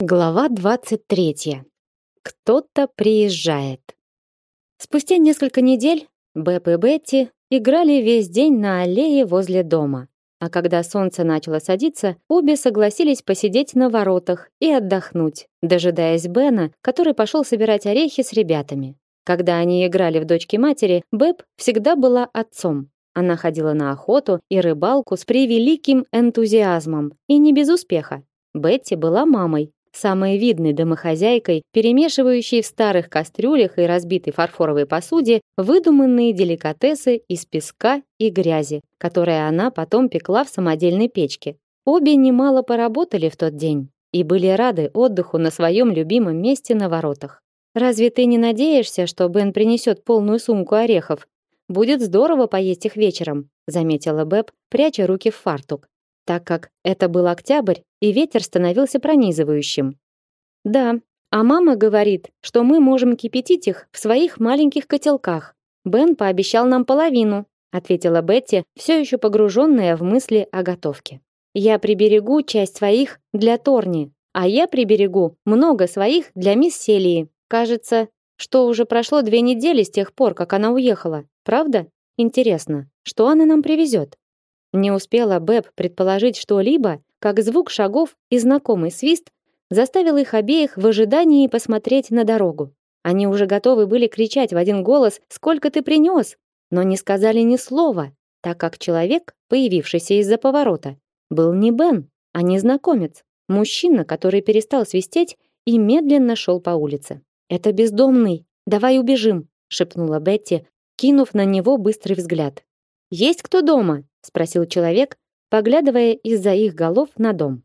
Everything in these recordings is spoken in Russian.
Глава 23. Кто-то приезжает. Спустя несколько недель Бэп и Бетти играли весь день на аллее возле дома. А когда солнце начало садиться, обе согласились посидеть на воротах и отдохнуть, дожидаясь Бена, который пошел собирать орехи с ребятами. Когда они играли в дочки матери, Бэп всегда была отцом. Она ходила на охоту и рыбалку с превеликим энтузиазмом и не без успеха. Бетти была мамой, самой видной домохозяйкой, перемешивающей в старых кастрюлях и разбитой фарфоровой посуде выдуманные деликатесы из песка и грязи, которые она потом пекла в самодельной печке. Обе немало поработали в тот день и были рады отдыху на своем любимом месте на воротах. Разве ты не надеешься, что Бен принесет полную сумку орехов? Будет здорово поесть их вечером, заметила Бэб, пряча руки в фартук так как это был октябрь, и ветер становился пронизывающим. Да, а мама говорит, что мы можем кипятить их в своих маленьких котелках. Бен пообещал нам половину, ответила Бетти, все еще погруженная в мысли о готовке. Я приберегу часть своих для Торни, а я приберегу много своих для мисс Селии. Кажется, что уже прошло две недели с тех пор, как она уехала. Правда? Интересно, что она нам привезет? Не успела Бэб предположить что-либо, как звук шагов и знакомый свист заставил их обеих в ожидании посмотреть на дорогу. Они уже готовы были кричать в один голос «Сколько ты принес?», но не сказали ни слова, так как человек, появившийся из-за поворота, был не Бен, а незнакомец, мужчина, который перестал свистеть и медленно шел по улице. «Это бездомный, давай убежим», шепнула Бетти, кинув на него быстрый взгляд. «Есть кто дома?» Спросил человек, поглядывая из-за их голов на дом.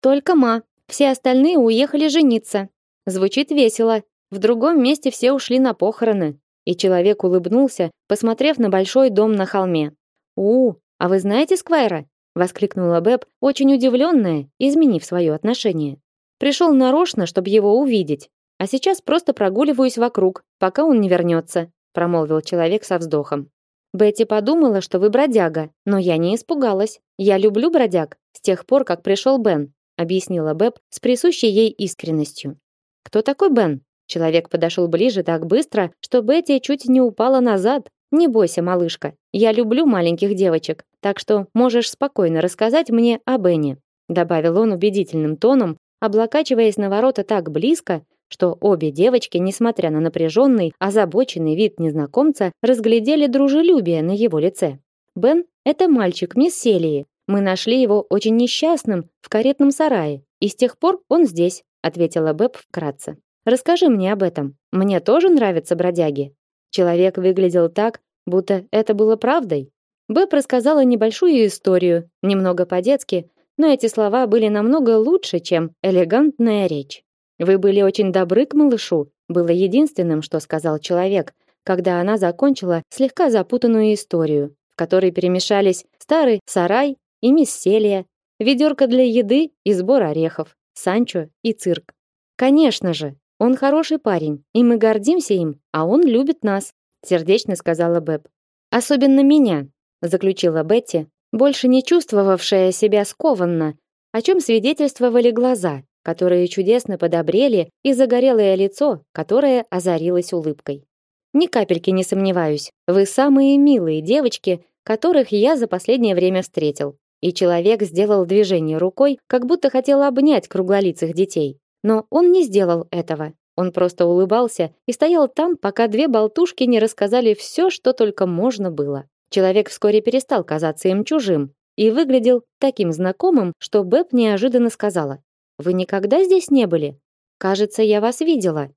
Только ма, все остальные уехали жениться. Звучит весело. В другом месте все ушли на похороны. И человек улыбнулся, посмотрев на большой дом на холме. У, а вы знаете Сквайра? воскликнула Бэб, очень удивленная, изменив свое отношение. Пришел нарочно, чтобы его увидеть, а сейчас просто прогуливаюсь вокруг, пока он не вернется», промолвил человек со вздохом. Бетти подумала, что вы бродяга, но я не испугалась. Я люблю бродяг с тех пор, как пришел Бен, объяснила Бэб с присущей ей искренностью. Кто такой Бен? Человек подошел ближе так быстро, что Бетти чуть не упала назад. Не бойся, малышка. Я люблю маленьких девочек, так что можешь спокойно рассказать мне о Бене, добавил он убедительным тоном, облокачиваясь на ворота так близко, что обе девочки, несмотря на напряженный, озабоченный вид незнакомца, разглядели дружелюбие на его лице. Бен это мальчик мисс Селии. Мы нашли его очень несчастным в каретном сарае, и с тех пор он здесь, ответила Бэб вкратце. Расскажи мне об этом. Мне тоже нравятся бродяги. Человек выглядел так, будто это было правдой. Бэб рассказала небольшую историю, немного по-детски, но эти слова были намного лучше, чем элегантная речь. Вы были очень добры к малышу, было единственным, что сказал человек, когда она закончила слегка запутанную историю, в которой перемешались старый сарай и мисс Селия, ведерко для еды и сбор орехов, Санчо и цирк. Конечно же, он хороший парень, и мы гордимся им, а он любит нас, сердечно сказала Бэб. Особенно меня, заключила Бетти, больше не чувствовавшая себя скованно, о чем свидетельствовали глаза, которые чудесно подобрели, и загорелое лицо, которое озарилось улыбкой. Ни капельки не сомневаюсь, вы самые милые девочки, которых я за последнее время встретил. И человек сделал движение рукой, как будто хотел обнять круглолицых детей. Но он не сделал этого. Он просто улыбался и стоял там, пока две болтушки не рассказали все, что только можно было. Человек вскоре перестал казаться им чужим и выглядел таким знакомым, что Бэб неожиданно сказала: вы никогда здесь не были? Кажется, я вас видела.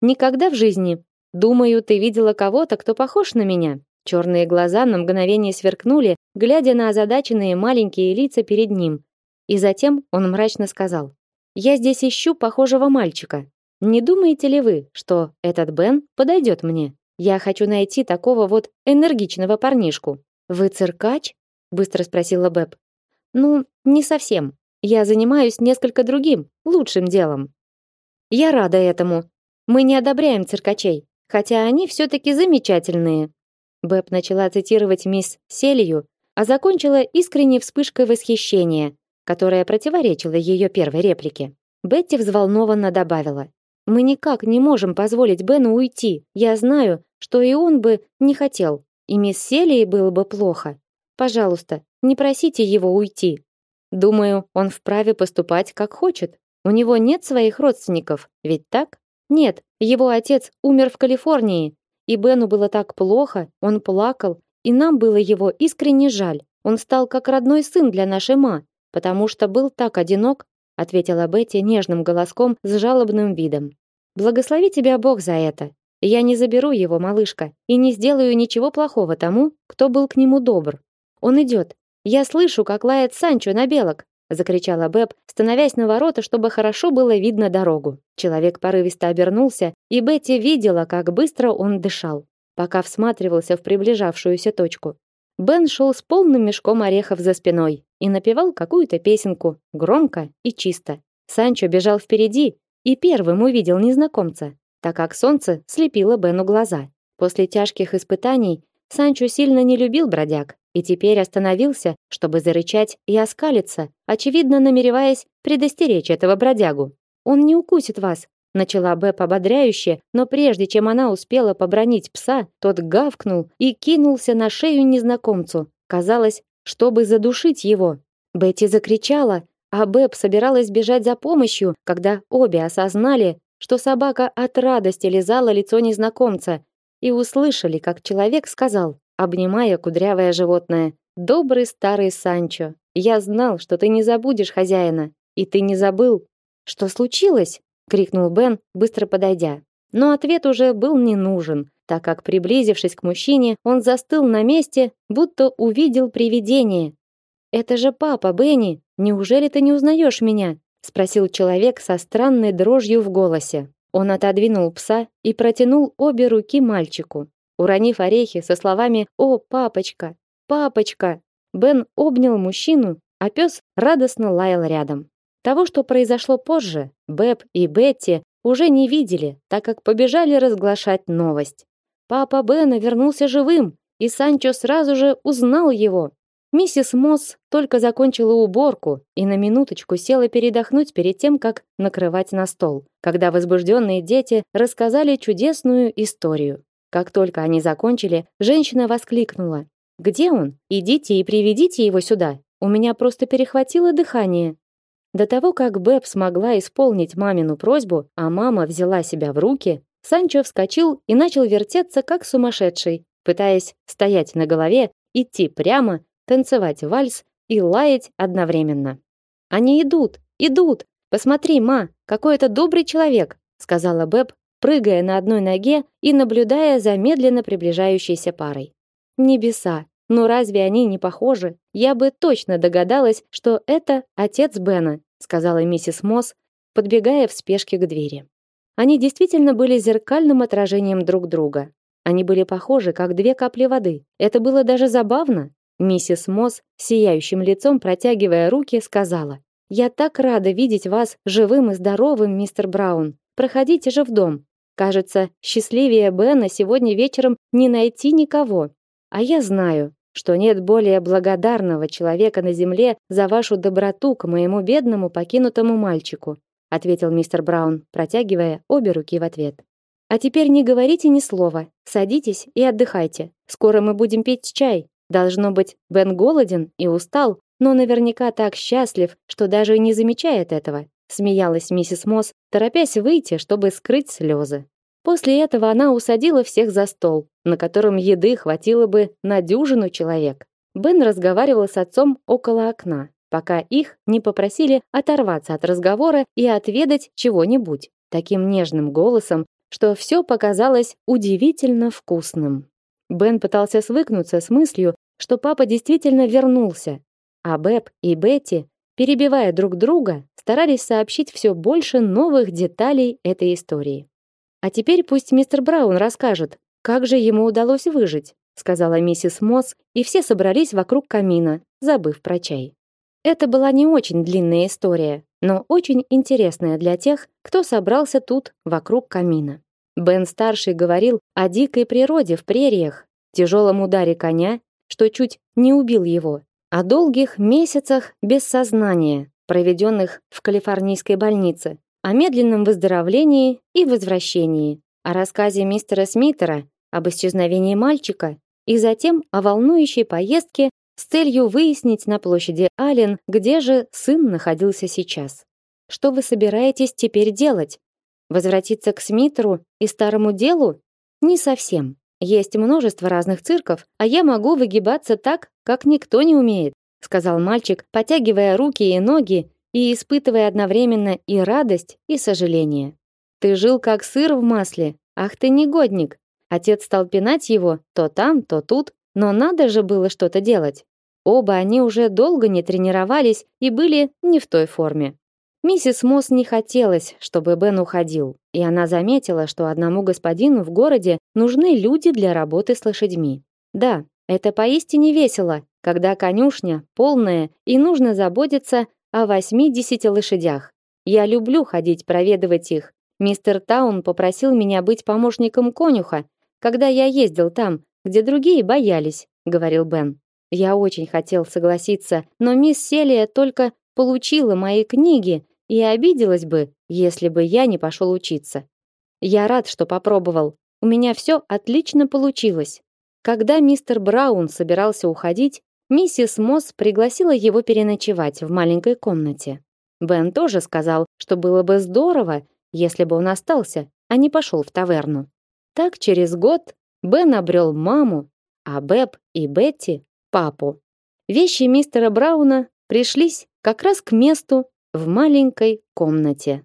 Никогда в жизни. Думаю, ты видела кого-то, кто похож на меня. Черные глаза на мгновение сверкнули, глядя на озадаченные маленькие лица перед ним. И затем он мрачно сказал: "Я здесь ищу похожего мальчика. Не думаете ли вы, что этот Бен подойдет мне? Я хочу найти такого вот энергичного парнишку". "Вы циркач?" быстро спросила Бэб. "Ну, не совсем. Я занимаюсь несколько другим, лучшим делом. Я рада этому. Мы не одобряем циркачей, хотя они все таки замечательные. Бэб начала цитировать мисс Селию, а закончила искренней вспышкой восхищения, которая противоречила ее первой реплике. Бетти взволнованно добавила: "Мы никак не можем позволить Бену уйти. Я знаю, что и он бы не хотел, и мисс Селии было бы плохо. Пожалуйста, не просите его уйти. Думаю, он вправе поступать как хочет. У него нет своих родственников, ведь так? Нет, его отец умер в Калифорнии, и Бену было так плохо, он плакал, и нам было его искренне жаль. Он стал как родной сын для нашей ма, потому что был так одинок, ответила Бетти нежным голоском с жалобным видом. Благослови тебя Бог за это. Я не заберу его, малышка, и не сделаю ничего плохого тому, кто был к нему добр. Он идет. Я слышу, как лает Санчо на белок, закричала Бэб, становясь на ворота, чтобы хорошо было видно дорогу. Человек порывисто обернулся, и Бетти видела, как быстро он дышал, пока всматривался в приближавшуюся точку. Бен шел с полным мешком орехов за спиной и напевал какую-то песенку, громко и чисто. Санчо бежал впереди и первым увидел незнакомца, так как солнце слепило Бену глаза. После тяжких испытаний Санчо сильно не любил бродяг и теперь остановился, чтобы зарычать и оскалиться, очевидно намереваясь предостеречь этого бродягу. Он не укусит вас, начала Бэб ободряюще, но прежде чем она успела побронить пса, тот гавкнул и кинулся на шею незнакомцу. Казалось, чтобы задушить его. Бетти закричала, а Бэб собиралась бежать за помощью, когда обе осознали, что собака от радости лизала лицо незнакомца, и услышали, как человек сказал: обнимая кудрявое животное. Добрый старый Санчо, я знал, что ты не забудешь хозяина, и ты не забыл. Что случилось? крикнул Бен, быстро подойдя. Но ответ уже был не нужен, так как приблизившись к мужчине, он застыл на месте, будто увидел привидение. Это же папа Бенни. Неужели ты не узнаешь меня? спросил человек со странной дрожью в голосе. Он отодвинул пса и протянул обе руки мальчику. Уронив орехи со словами «О, папочка! Папочка!», Бен обнял мужчину, а пес радостно лаял рядом. Того, что произошло позже, Бэб и Бетти уже не видели, так как побежали разглашать новость. Папа Бена вернулся живым, и Санчо сразу же узнал его. Миссис Мосс только закончила уборку и на минуточку села передохнуть перед тем, как накрывать на стол, когда возбужденные дети рассказали чудесную историю. Как только они закончили, женщина воскликнула: "Где он? Идите и приведите его сюда. У меня просто перехватило дыхание". До того, как Бэб смогла исполнить мамину просьбу, а мама взяла себя в руки, Санчо вскочил и начал вертеться как сумасшедший, пытаясь стоять на голове, идти прямо, танцевать вальс и лаять одновременно. Они идут, идут. Посмотри, ма, какой это добрый человек, сказала Бэб, прыгая на одной ноге и наблюдая за медленно приближающейся парой. Небеса, но разве они не похожи? Я бы точно догадалась, что это отец Бена, сказала миссис Мосс, подбегая в спешке к двери. Они действительно были зеркальным отражением друг друга. Они были похожи, как две капли воды. Это было даже забавно. Миссис Мосс, сияющим лицом протягивая руки, сказала: "Я так рада видеть вас живым и здоровым, мистер Браун. Проходите же в дом. Кажется, счастливее Бена сегодня вечером не найти никого. А я знаю, что нет более благодарного человека на земле за вашу доброту к моему бедному покинутому мальчику, ответил мистер Браун, протягивая обе руки в ответ. А теперь не говорите ни слова. Садитесь и отдыхайте. Скоро мы будем пить чай. Должно быть, Бен голоден и устал, но наверняка так счастлив, что даже не замечает этого смеялась миссис Мосс, торопясь выйти, чтобы скрыть слезы. После этого она усадила всех за стол, на котором еды хватило бы на дюжину человек. Бен разговаривал с отцом около окна, пока их не попросили оторваться от разговора и отведать чего-нибудь таким нежным голосом, что все показалось удивительно вкусным. Бен пытался свыкнуться с мыслью, что папа действительно вернулся, а Бэб и Бетти перебивая друг друга, старались сообщить все больше новых деталей этой истории. А теперь пусть мистер Браун расскажет, как же ему удалось выжить, сказала миссис Мосс, и все собрались вокруг камина, забыв про чай. Это была не очень длинная история, но очень интересная для тех, кто собрался тут вокруг камина. Бен старший говорил о дикой природе в прериях, тяжелом ударе коня, что чуть не убил его, о долгих месяцах без сознания, проведенных в калифорнийской больнице, о медленном выздоровлении и возвращении, о рассказе мистера Смитера об исчезновении мальчика и затем о волнующей поездке с целью выяснить на площади Аллен, где же сын находился сейчас. Что вы собираетесь теперь делать? Возвратиться к Смитеру и старому делу? Не совсем. Есть множество разных цирков, а я могу выгибаться так, как никто не умеет, сказал мальчик, потягивая руки и ноги и испытывая одновременно и радость, и сожаление. Ты жил как сыр в масле. Ах ты негодник. Отец стал пинать его то там, то тут, но надо же было что-то делать. Оба они уже долго не тренировались и были не в той форме. Миссис Мосс не хотелось, чтобы Бен уходил, и она заметила, что одному господину в городе нужны люди для работы с лошадьми. Да, это поистине весело, когда конюшня полная и нужно заботиться о 80 лошадях. Я люблю ходить проведывать их. Мистер Таун попросил меня быть помощником конюха, когда я ездил там, где другие боялись, говорил Бен. Я очень хотел согласиться, но мисс Селия только получила мои книги и обиделась бы, если бы я не пошел учиться. Я рад, что попробовал. У меня все отлично получилось. Когда мистер Браун собирался уходить, миссис Мосс пригласила его переночевать в маленькой комнате. Бен тоже сказал, что было бы здорово, если бы он остался, а не пошел в таверну. Так через год Бен обрел маму, а Бэб и Бетти папу. Вещи мистера Брауна пришлись как раз к месту в маленькой комнате.